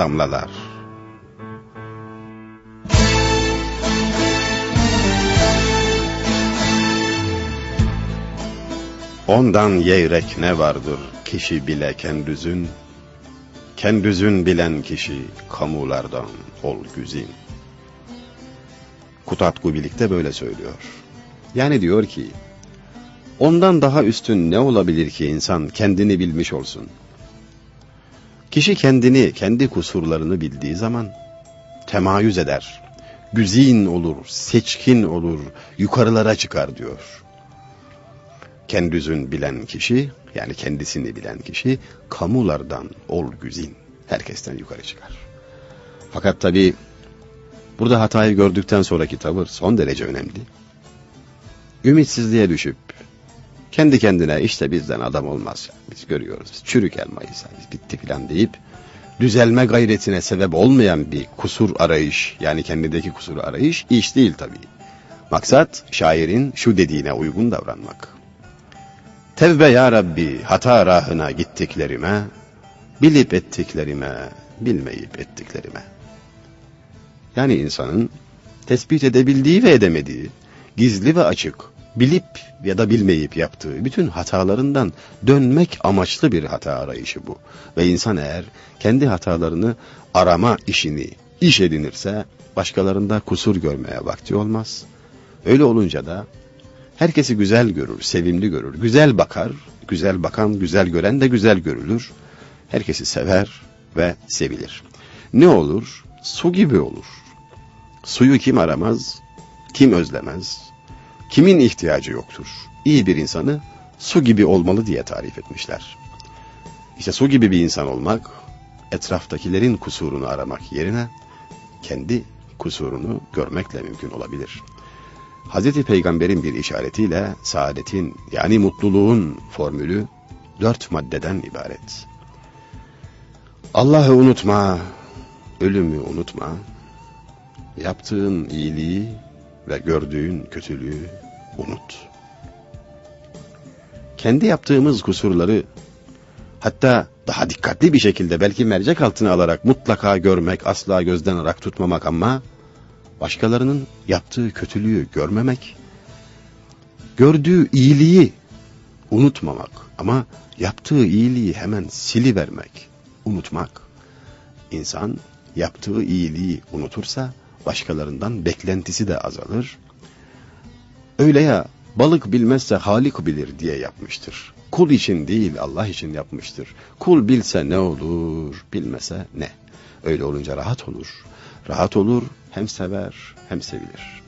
damlalar. Ondan yeyrek ne vardır kişi bile kendüzün, kendüzün bilen kişi kamulardan ol güzin. Kutat Gubilik böyle söylüyor. Yani diyor ki, ondan daha üstün ne olabilir ki insan kendini bilmiş olsun? Kişi kendini, kendi kusurlarını bildiği zaman temayüz eder, güzin olur, seçkin olur, yukarılara çıkar diyor. Kendüzün bilen kişi, yani kendisini bilen kişi, kamulardan ol güzin, herkesten yukarı çıkar. Fakat tabi burada hatayı gördükten sonraki tavır son derece önemli. Ümitsizliğe düşüp, kendi kendine işte bizden adam olmaz. Biz görüyoruz, biz çürük elmayız, biz bitti filan deyip, düzelme gayretine sebep olmayan bir kusur arayış, yani kendideki kusur arayış, iş değil tabi. Maksat şairin şu dediğine uygun davranmak. Tevbe ya Rabbi hata rahına gittiklerime, bilip ettiklerime, bilmeyip ettiklerime. Yani insanın tespit edebildiği ve edemediği, gizli ve açık, bilip ya da bilmeyip yaptığı bütün hatalarından dönmek amaçlı bir hata arayışı bu. Ve insan eğer kendi hatalarını arama işini iş edinirse başkalarında kusur görmeye vakti olmaz. Öyle olunca da herkesi güzel görür, sevimli görür, güzel bakar, güzel bakan, güzel gören de güzel görülür. Herkesi sever ve sevilir. Ne olur? Su gibi olur. Suyu kim aramaz, kim özlemez, kimin ihtiyacı yoktur? İyi bir insanı su gibi olmalı diye tarif etmişler. İşte su gibi bir insan olmak, etraftakilerin kusurunu aramak yerine kendi kusurunu görmekle mümkün olabilir. Hazreti Peygamber'in bir işaretiyle saadetin yani mutluluğun formülü dört maddeden ibaret. Allah'ı unutma, ölümü unutma, yaptığın iyiliği ve gördüğün kötülüğü unut. Kendi yaptığımız kusurları hatta daha dikkatli bir şekilde belki mercek altına alarak mutlaka görmek, asla gözden arak tutmamak ama başkalarının yaptığı kötülüğü görmemek, gördüğü iyiliği unutmamak ama yaptığı iyiliği hemen silivermek, unutmak. İnsan yaptığı iyiliği unutursa başkalarından beklentisi de azalır. Öyle ya balık bilmezse Halik bilir diye yapmıştır. Kul için değil Allah için yapmıştır. Kul bilse ne olur, bilmese ne. Öyle olunca rahat olur. Rahat olur, hem sever hem sevilir.